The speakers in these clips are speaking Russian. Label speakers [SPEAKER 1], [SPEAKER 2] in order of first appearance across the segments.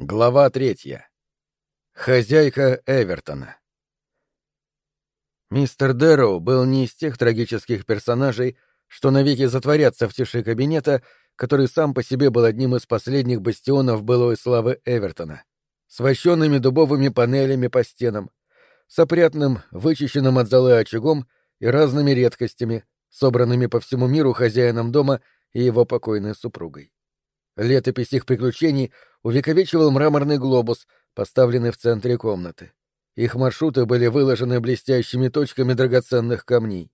[SPEAKER 1] Глава третья. Хозяйка Эвертона. Мистер Дэрроу был не из тех трагических персонажей, что навеки затворятся в тиши кабинета, который сам по себе был одним из последних бастионов былой славы Эвертона, с вощенными дубовыми панелями по стенам, с опрятным, вычищенным от золы очагом и разными редкостями, собранными по всему миру хозяином дома и его покойной супругой. Летопись их приключений увековечивал мраморный глобус, поставленный в центре комнаты. Их маршруты были выложены блестящими точками драгоценных камней.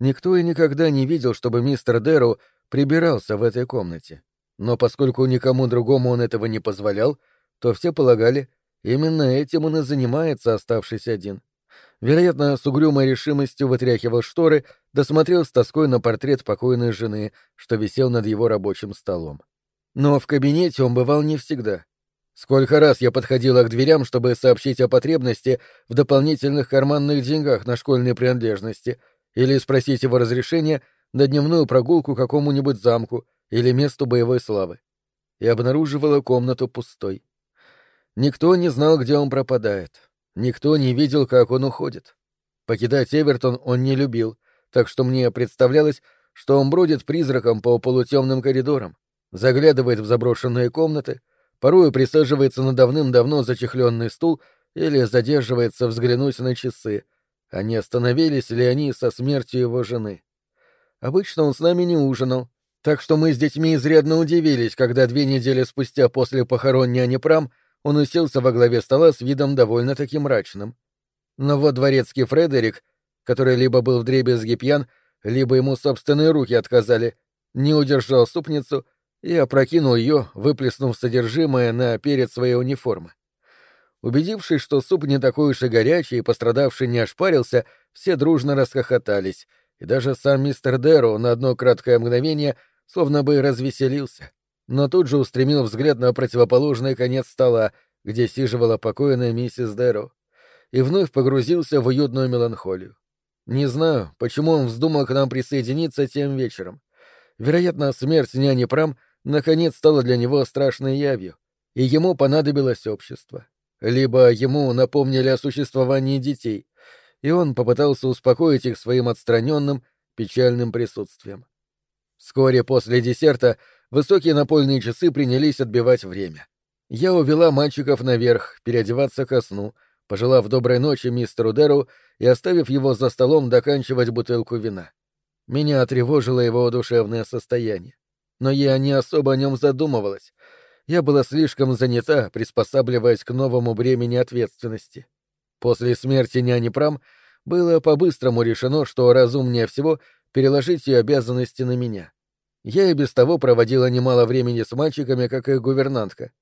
[SPEAKER 1] Никто и никогда не видел, чтобы мистер Дэрроу прибирался в этой комнате. Но поскольку никому другому он этого не позволял, то все полагали, именно этим он и занимается, оставшись один. Вероятно, с угрюмой решимостью вытряхивал шторы, досмотрел с тоской на портрет покойной жены, что висел над его рабочим столом. Но в кабинете он бывал не всегда. Сколько раз я подходила к дверям, чтобы сообщить о потребности в дополнительных карманных деньгах на школьные принадлежности или спросить его разрешения на дневную прогулку к какому-нибудь замку или месту боевой славы. И обнаруживала комнату пустой. Никто не знал, где он пропадает. Никто не видел, как он уходит. Покидать Эвертон он не любил, так что мне представлялось, что он бродит призраком по полутемным коридорам, заглядывает в заброшенные комнаты, порою присаживается на давным-давно зачехленный стул или задерживается взглянуть на часы, а не остановились ли они со смертью его жены. Обычно он с нами не ужинал, так что мы с детьми изрядно удивились, когда две недели спустя после похорон няни Прам он уселся во главе стола с видом довольно-таки мрачным. Но вот дворецкий Фредерик, который либо был вдребезги пьян, либо ему собственные руки отказали, не удержал супницу и опрокинул ее, выплеснув содержимое на перед своей униформы. Убедившись, что суп не такой уж и горячий и пострадавший не ошпарился, все дружно расхохотались, и даже сам мистер Дэрроу на одно краткое мгновение словно бы развеселился, но тут же устремил взгляд на противоположный конец стола, где сиживала покойная миссис Дэрроу, и вновь погрузился в уютную меланхолию. Не знаю, почему он вздумал к нам присоединиться тем вечером. Вероятно, смерть няни Прам — наконец стало для него страшной явью, и ему понадобилось общество. Либо ему напомнили о существовании детей, и он попытался успокоить их своим отстраненным, печальным присутствием. Вскоре после десерта высокие напольные часы принялись отбивать время. Я увела мальчиков наверх, переодеваться ко сну, пожелав доброй ночи мистеру Деру и оставив его за столом доканчивать бутылку вина. Меня тревожило его душевное состояние но я не особо о нем задумывалась. Я была слишком занята, приспосабливаясь к новому бремени ответственности. После смерти няни Прам было по-быстрому решено, что разумнее всего переложить ее обязанности на меня. Я и без того проводила немало времени с мальчиками, как и гувернантка.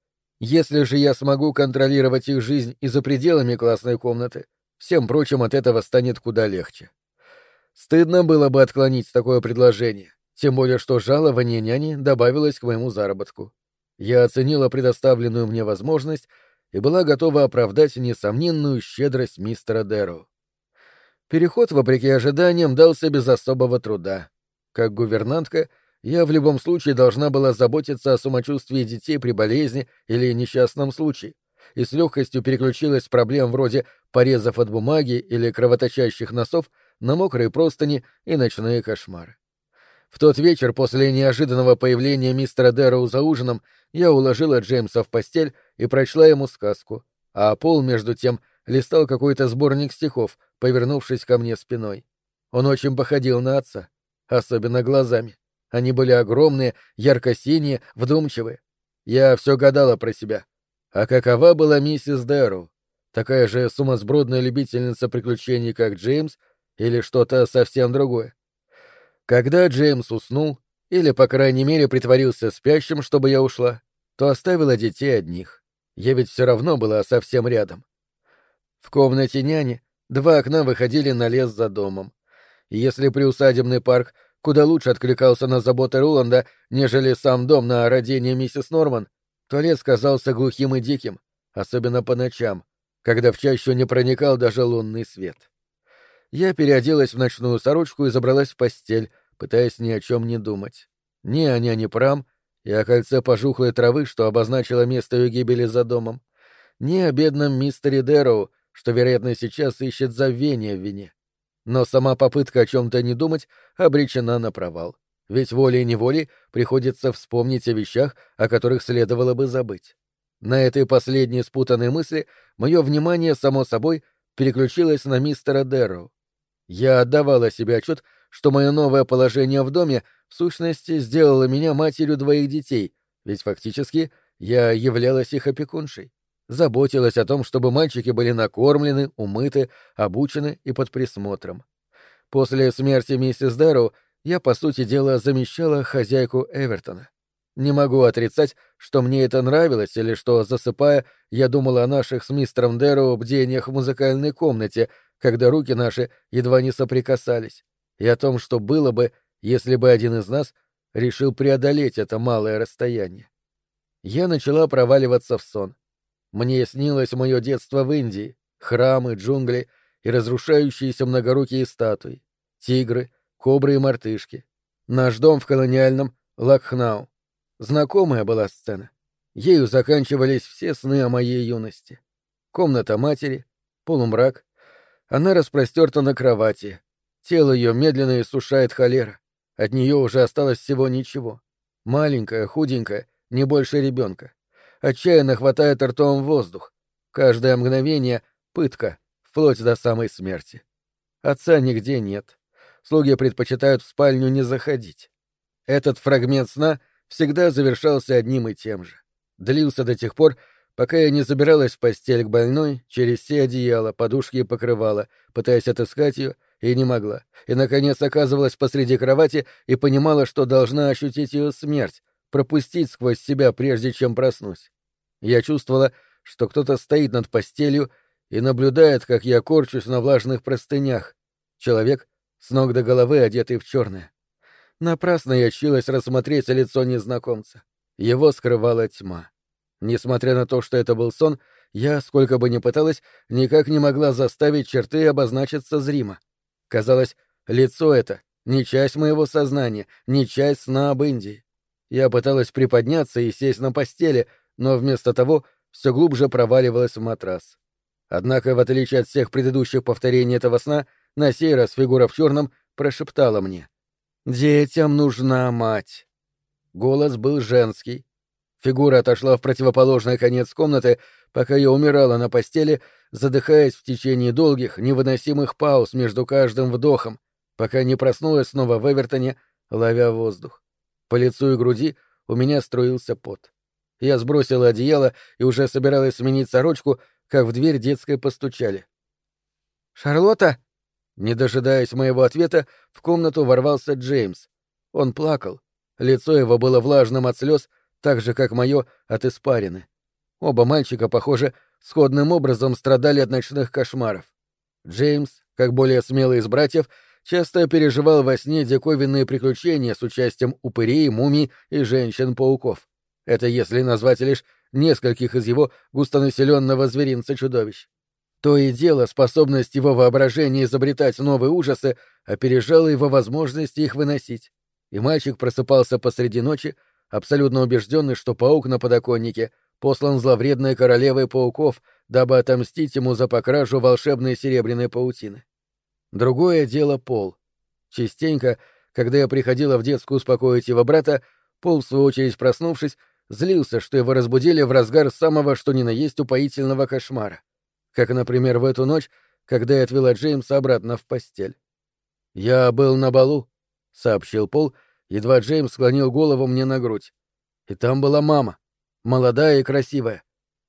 [SPEAKER 1] Если же я смогу контролировать их жизнь и за пределами классной комнаты, всем прочим от этого станет куда легче. Стыдно было бы отклонить такое предложение, тем более, что жалование няни добавилось к моему заработку. Я оценила предоставленную мне возможность и была готова оправдать несомненную щедрость мистера Дэрроу. Переход, вопреки ожиданиям, дался без особого труда. Как гувернантка, я в любом случае должна была заботиться о самочувствии детей при болезни или несчастном случае, и с легкостью переключилась с проблем вроде порезов от бумаги или кровоточащих носов на мокрые простыни и ночные кошмары. В тот вечер после неожиданного появления мистера Дэрроу за ужином я уложила Джеймса в постель и прочла ему сказку, а Пол, между тем, листал какой-то сборник стихов, повернувшись ко мне спиной. Он очень походил на отца, особенно глазами. Они были огромные, ярко-синие, вдумчивые. Я все гадала про себя. А какова была миссис Дэрроу? Такая же сумасбродная любительница приключений, как Джеймс, или что-то совсем другое? Когда Джеймс уснул, или, по крайней мере, притворился спящим, чтобы я ушла, то оставила детей одних. Я ведь все равно была совсем рядом. В комнате няни два окна выходили на лес за домом. И если приусадебный парк куда лучше откликался на заботы Роланда, нежели сам дом на родение миссис Норман, то лес казался глухим и диким, особенно по ночам, когда в чащу не проникал даже лунный свет. Я переоделась в ночную сорочку и забралась в постель, пытаясь ни о чем не думать. Ни о няне Прам, и о кольце пожухлой травы, что обозначило место ее гибели за домом, ни о бедном мистере Дэроу, что, вероятно, сейчас ищет забвение в вине. Но сама попытка о чем-то не думать обречена на провал. Ведь волей-неволей приходится вспомнить о вещах, о которых следовало бы забыть. На этой последней спутанной мысли мое внимание, само собой, переключилось на мистера Дэрроу. Я отдавала себе отчет, что мое новое положение в доме в сущности сделало меня матерью двоих детей, ведь фактически я являлась их опекуншей заботилась о том, чтобы мальчики были накормлены, умыты, обучены и под присмотром. После смерти миссис Дэрроу я, по сути дела, замещала хозяйку Эвертона. Не могу отрицать, что мне это нравилось или что, засыпая, я думала о наших с мистером Дэрроу бдениях в музыкальной комнате, когда руки наши едва не соприкасались, и о том, что было бы, если бы один из нас решил преодолеть это малое расстояние. Я начала проваливаться в сон. Мне снилось мое детство в Индии, храмы, джунгли и разрушающиеся многорукие статуи, тигры, кобры и мартышки. Наш дом в колониальном Лакхнау. Знакомая была сцена. Ею заканчивались все сны о моей юности. Комната матери, полумрак. Она распростерта на кровати. Тело ее медленно иссушает холера. От нее уже осталось всего ничего. Маленькая, худенькая, не больше ребенка отчаянно хватает ртом воздух. Каждое мгновение — пытка, вплоть до самой смерти. Отца нигде нет. Слуги предпочитают в спальню не заходить. Этот фрагмент сна всегда завершался одним и тем же. Длился до тех пор, пока я не забиралась в постель к больной через все одеяла, подушки и покрывала, пытаясь отыскать ее, и не могла, и, наконец, оказывалась посреди кровати и понимала, что должна ощутить ее смерть, пропустить сквозь себя, прежде чем проснусь. Я чувствовала, что кто-то стоит над постелью и наблюдает, как я корчусь на влажных простынях. Человек, с ног до головы одетый в черное. Напрасно я чилась рассмотреть лицо незнакомца. Его скрывала тьма. Несмотря на то, что это был сон, я, сколько бы ни пыталась, никак не могла заставить черты обозначиться зримо. Казалось, лицо это — не часть моего сознания, не часть сна об Индии. Я пыталась приподняться и сесть на постели, но вместо того все глубже проваливалась в матрас. Однако, в отличие от всех предыдущих повторений этого сна, на сей раз фигура в черном прошептала мне. «Детям нужна мать». Голос был женский. Фигура отошла в противоположный конец комнаты, пока я умирала на постели, задыхаясь в течение долгих, невыносимых пауз между каждым вдохом, пока не проснулась снова в Эвертоне, ловя воздух. По лицу и груди у меня струился пот. Я сбросила одеяло и уже собиралась сменить сорочку, как в дверь детской постучали. «Шарлотта?» Не дожидаясь моего ответа, в комнату ворвался Джеймс. Он плакал. Лицо его было влажным от слез, так же, как мое от испарины. Оба мальчика, похоже, сходным образом страдали от ночных кошмаров. Джеймс, как более смелый из братьев, часто переживал во сне диковинные приключения с участием упырей, мумий и женщин-пауков. Это если назвать лишь нескольких из его густонаселенного зверинца-чудовищ. То и дело, способность его воображения изобретать новые ужасы опережала его возможности их выносить. И мальчик просыпался посреди ночи, абсолютно убежденный, что паук на подоконнике послан зловредной королевой пауков, дабы отомстить ему за покражу волшебной серебряной паутины. Другое дело Пол. Частенько, когда я приходила в детскую успокоить его брата, Пол, в свою очередь проснувшись, злился, что его разбудили в разгар самого что ни на есть упоительного кошмара. Как, например, в эту ночь, когда я отвела Джеймса обратно в постель. «Я был на балу», — сообщил Пол, едва Джеймс склонил голову мне на грудь. «И там была мама, молодая и красивая.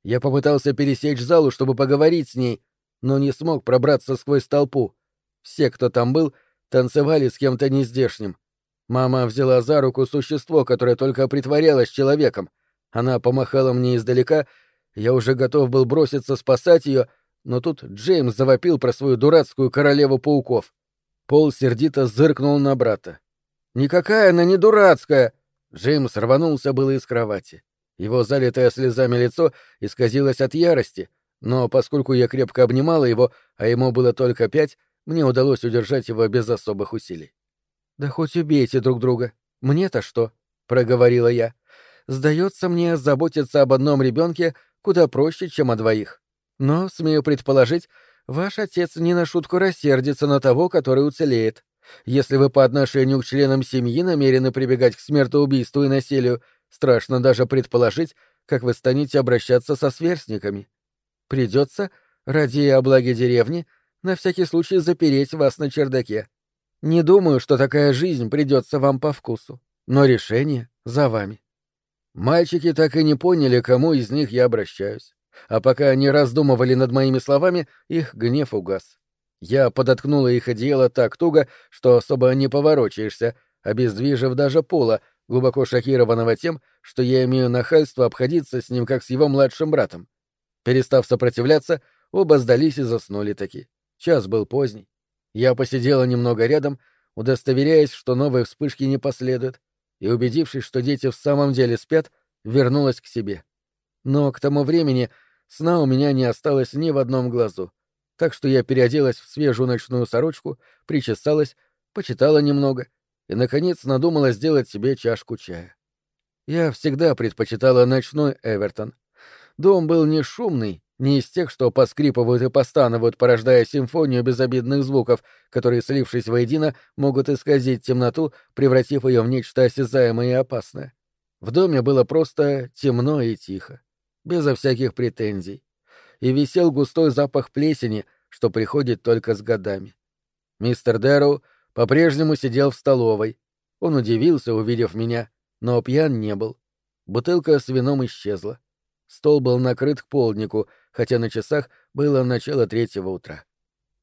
[SPEAKER 1] Я попытался пересечь залу, чтобы поговорить с ней, но не смог пробраться сквозь толпу. Все, кто там был, танцевали с кем-то нездешним. Мама взяла за руку существо, которое только притворялось человеком. Она помахала мне издалека, я уже готов был броситься спасать ее, но тут Джеймс завопил про свою дурацкую королеву пауков. Пол сердито зыркнул на брата. «Никакая она не дурацкая!» Джеймс рванулся было из кровати. Его залитое слезами лицо исказилось от ярости, но поскольку я крепко обнимала его, а ему было только пять, мне удалось удержать его без особых усилий. «Да хоть убейте друг друга. Мне-то что?» — проговорила я. сдается мне, заботиться об одном ребенке куда проще, чем о двоих. Но, смею предположить, ваш отец не на шутку рассердится на того, который уцелеет. Если вы по отношению к членам семьи намерены прибегать к смертоубийству и насилию, страшно даже предположить, как вы станете обращаться со сверстниками. Придется, ради облаги деревни, на всякий случай запереть вас на чердаке. Не думаю, что такая жизнь придется вам по вкусу, но решение за вами. Мальчики так и не поняли, кому из них я обращаюсь. А пока они раздумывали над моими словами, их гнев угас. Я подоткнула их одеяло так туго, что особо не поворочаешься, обездвижив даже пола, глубоко шокированного тем, что я имею нахальство обходиться с ним как с его младшим братом. Перестав сопротивляться, оба сдались и заснули таки. Час был поздний. Я посидела немного рядом, удостоверяясь, что новой вспышки не последует, и, убедившись, что дети в самом деле спят, вернулась к себе. Но к тому времени сна у меня не осталось ни в одном глазу, так что я переоделась в свежую ночную сорочку, причесалась, почитала немного и, наконец, надумала сделать себе чашку чая. Я всегда предпочитала ночной Эвертон. Дом был не шумный, не из тех, что поскрипывают и постанывают, порождая симфонию безобидных звуков, которые, слившись воедино, могут исказить темноту, превратив ее в нечто осязаемое и опасное. В доме было просто темно и тихо, безо всяких претензий. И висел густой запах плесени, что приходит только с годами. Мистер Дэрроу по-прежнему сидел в столовой. Он удивился, увидев меня, но пьян не был. Бутылка с вином исчезла. Стол был накрыт к полднику, хотя на часах было начало третьего утра.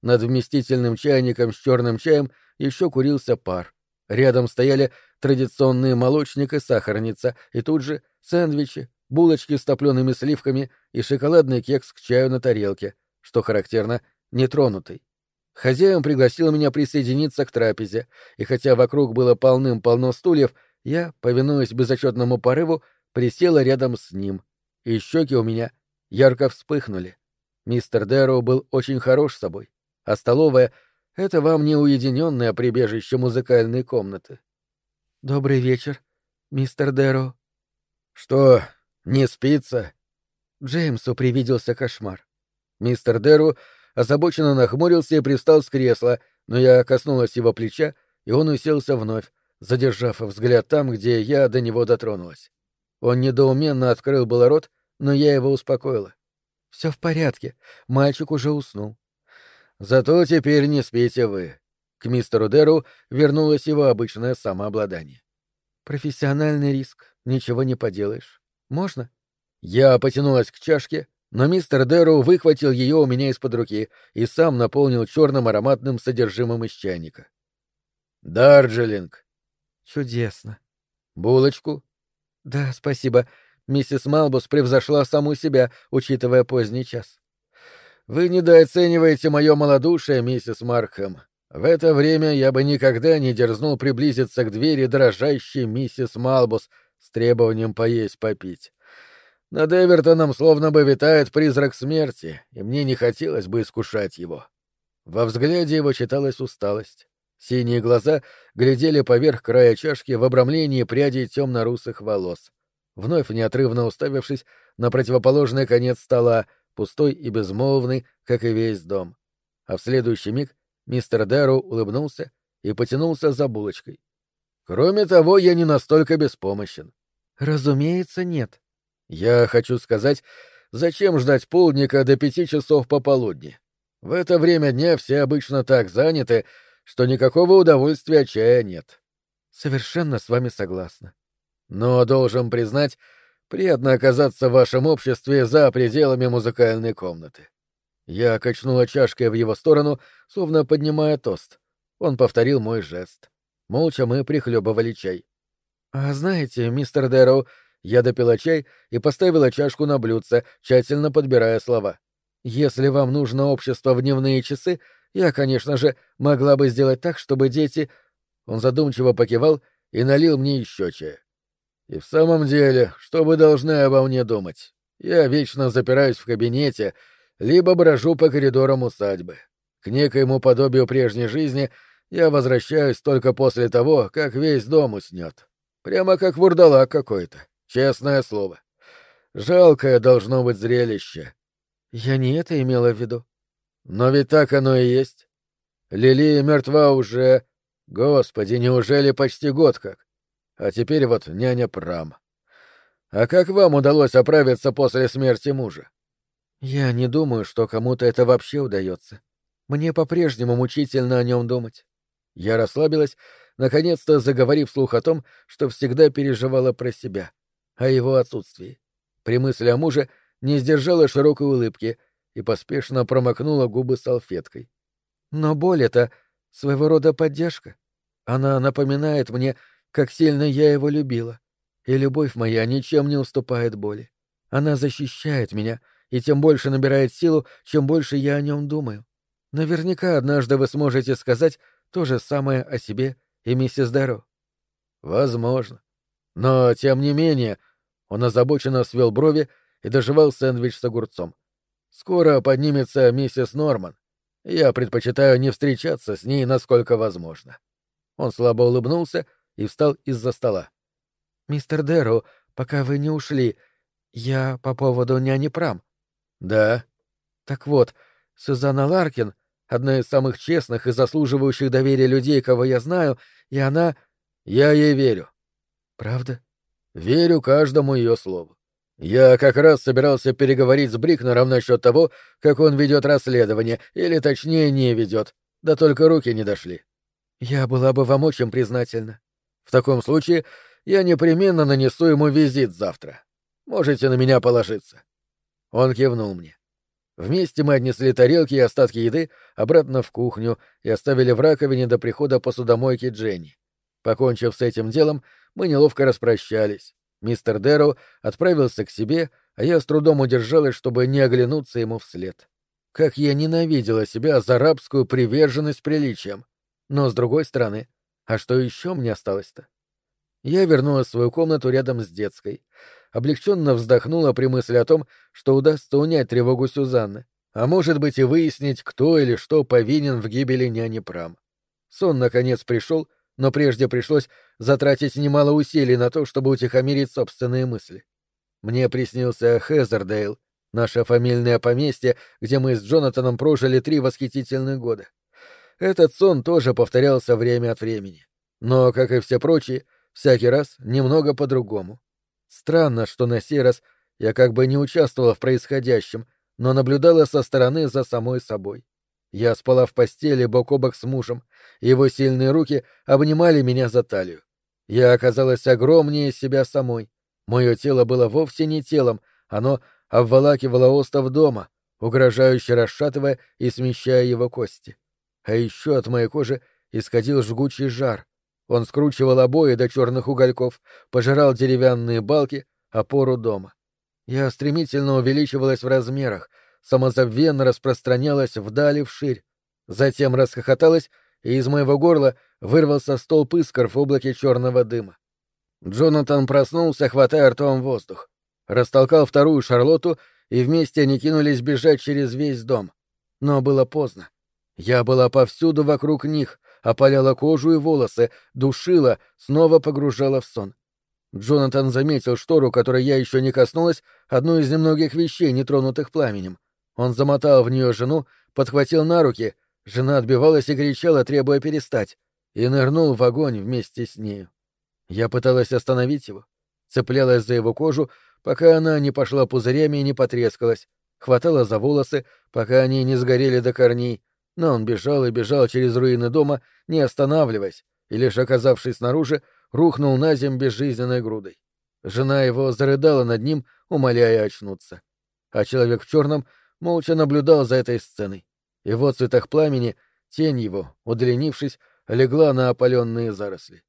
[SPEAKER 1] Над вместительным чайником с черным чаем еще курился пар. Рядом стояли традиционные молочник и сахарница, и тут же сэндвичи, булочки с топлеными сливками и шоколадный кекс к чаю на тарелке, что характерно, нетронутый. Хозяин пригласил меня присоединиться к трапезе, и хотя вокруг было полным-полно стульев, я, повинуясь безотчетному порыву, присела рядом с ним, и щеки у меня ярко вспыхнули. Мистер Дэроу был очень хорош собой, а столовая — это вам не уединенное прибежище музыкальной комнаты. — Добрый вечер, мистер Дэроу. — Что, не спится? Джеймсу привиделся кошмар. Мистер Дэру озабоченно нахмурился и пристал с кресла, но я коснулась его плеча, и он уселся вновь, задержав взгляд там, где я до него дотронулась. Он недоуменно открыл было рот, но я его успокоила. Все в порядке, мальчик уже уснул. Зато теперь не спите вы. К мистеру Деру вернулось его обычное самообладание. Профессиональный риск, ничего не поделаешь. Можно? Я потянулась к чашке, но мистер Дэрроу выхватил ее у меня из-под руки и сам наполнил черным ароматным содержимым из чайника. «Дарджилинг». «Чудесно». «Булочку?» «Да, спасибо. Миссис Малбус превзошла саму себя, учитывая поздний час». «Вы недооцениваете мое малодушие, миссис Маркхэм. В это время я бы никогда не дерзнул приблизиться к двери дрожащей миссис Малбус с требованием поесть попить. Над Эвертоном словно бы витает призрак смерти, и мне не хотелось бы искушать его. Во взгляде его читалась усталость. Синие глаза глядели поверх края чашки в обрамлении прядей темно-русых волос. Вновь неотрывно уставившись на противоположный конец стола, пустой и безмолвный, как и весь дом. А в следующий миг мистер Дэрроу улыбнулся и потянулся за булочкой. «Кроме того, я не настолько беспомощен». «Разумеется, нет», я хочу сказать, зачем ждать полдника до пяти часов пополудни? В это время дня все обычно так заняты, что никакого удовольствия чая нет. Совершенно с вами согласна. Но, должен признать, приятно оказаться в вашем обществе за пределами музыкальной комнаты. Я качнула чашкой в его сторону, словно поднимая тост. Он повторил мой жест. Молча мы прихлебывали чай. — А знаете, мистер Дэрроу, я допила чай и поставила чашку на блюдце, тщательно подбирая слова. «Если вам нужно общество в дневные часы, я, конечно же, могла бы сделать так, чтобы дети...» Он задумчиво покивал и налил мне еще чая. «И в самом деле, что вы должны обо мне думать? Я вечно запираюсь в кабинете, либо брожу по коридорам усадьбы. К некоему подобию прежней жизни я возвращаюсь только после того, как весь дом уснет. Прямо как вурдалак какой-то. Честное слово. Жалкое должно быть зрелище.
[SPEAKER 2] Я не это имела в виду.
[SPEAKER 1] Но ведь так оно и есть. Лилия мертва уже... Господи, неужели почти год как? А теперь вот няня Прам. А как вам удалось оправиться после смерти мужа?
[SPEAKER 2] Я не думаю, что кому-то это вообще удается. Мне по-прежнему мучительно о нем думать.
[SPEAKER 1] Я расслабилась, наконец-то заговорив вслух о том, что всегда переживала про себя, о его отсутствии. При мысли о муже не сдержала широкой улыбки и поспешно промокнула губы салфеткой.
[SPEAKER 2] Но боль — это своего рода поддержка. Она напоминает мне, как сильно я его любила. И любовь моя ничем не уступает боли. Она защищает меня и тем больше набирает силу, чем больше я о нем думаю. Наверняка однажды вы сможете сказать то же самое о себе и миссис Даро.
[SPEAKER 1] Возможно. Но, тем не менее, он озабоченно свел брови и доживал сэндвич с огурцом. Скоро поднимется миссис Норман. Я предпочитаю не встречаться с ней, насколько возможно. Он слабо улыбнулся и встал из-за стола.
[SPEAKER 2] «Мистер Дэрроу, пока вы не ушли, я по поводу няни Прам».
[SPEAKER 1] «Да».
[SPEAKER 2] «Так вот, Сюзанна Ларкин — одна из самых честных и заслуживающих доверия людей, кого я знаю, и она...»
[SPEAKER 1] «Я ей верю».
[SPEAKER 2] «Правда?»
[SPEAKER 1] «Верю каждому ее слову. Я как раз собирался переговорить с Брикнером насчет того, как он ведет расследование, или точнее не ведет, да только руки не дошли.
[SPEAKER 2] Я была бы вам очень признательна.
[SPEAKER 1] В таком случае я непременно нанесу ему визит завтра. Можете на меня положиться. Он кивнул мне. Вместе мы отнесли тарелки и остатки еды обратно в кухню и оставили в раковине до прихода посудомойки Дженни. Покончив с этим делом, мы неловко распрощались. Мистер Дэрроу отправился к себе, а я с трудом удержалась, чтобы не оглянуться ему вслед. Как я ненавидела себя за рабскую приверженность приличиям. Но, с другой стороны, а что еще мне осталось-то? Я вернулась в свою комнату рядом с детской. Облегченно вздохнула при мысли о том, что удастся унять тревогу Сюзанны, а может быть и выяснить, кто или что повинен в гибели няни Прам. Сон, наконец, пришел — но прежде пришлось затратить немало усилий на то, чтобы утихомирить собственные мысли. Мне приснился Хезердейл, наше фамильное поместье, где мы с Джонатаном прожили три восхитительных года. Этот сон тоже повторялся время от времени. Но, как и все прочие, всякий раз немного по-другому. Странно, что на сей раз я как бы не участвовала в происходящем, но наблюдала со стороны за самой собой. Я спала в постели бок о бок с мужем, его сильные руки обнимали меня за талию. Я оказалась огромнее себя самой. Мое тело было вовсе не телом, оно обволакивало остов дома, угрожающе расшатывая и смещая его кости. А еще от моей кожи исходил жгучий жар. Он скручивал обои до черных угольков, пожирал деревянные балки, опору дома. Я стремительно увеличивалась в размерах, самозабвенно распространялась вдали вширь. Затем расхохоталась, и из моего горла вырвался столб искр в облаке черного дыма. Джонатан проснулся, хватая ртом воздух. Растолкал вторую Шарлотту, и вместе они кинулись бежать через весь дом. Но было поздно. Я была повсюду вокруг них, опаляла кожу и волосы, душила, снова погружала в сон. Джонатан заметил штору, которой я еще не коснулась, одну из немногих вещей, не тронутых пламенем. Он замотал в нее жену, подхватил на руки, жена отбивалась и кричала, требуя перестать, и нырнул в огонь вместе с нею. Я пыталась остановить его, цеплялась за его кожу, пока она не пошла пузырями и не потрескалась, хватала за волосы, пока они не сгорели до корней, но он бежал и бежал через руины дома, не останавливаясь, и лишь оказавшись снаружи, рухнул на земь безжизненной грудой. Жена его зарыдала над ним, умоляя очнуться. А человек в черном молча наблюдал за этой сценой. И в отцветах пламени тень его, удлинившись, легла на опаленные заросли.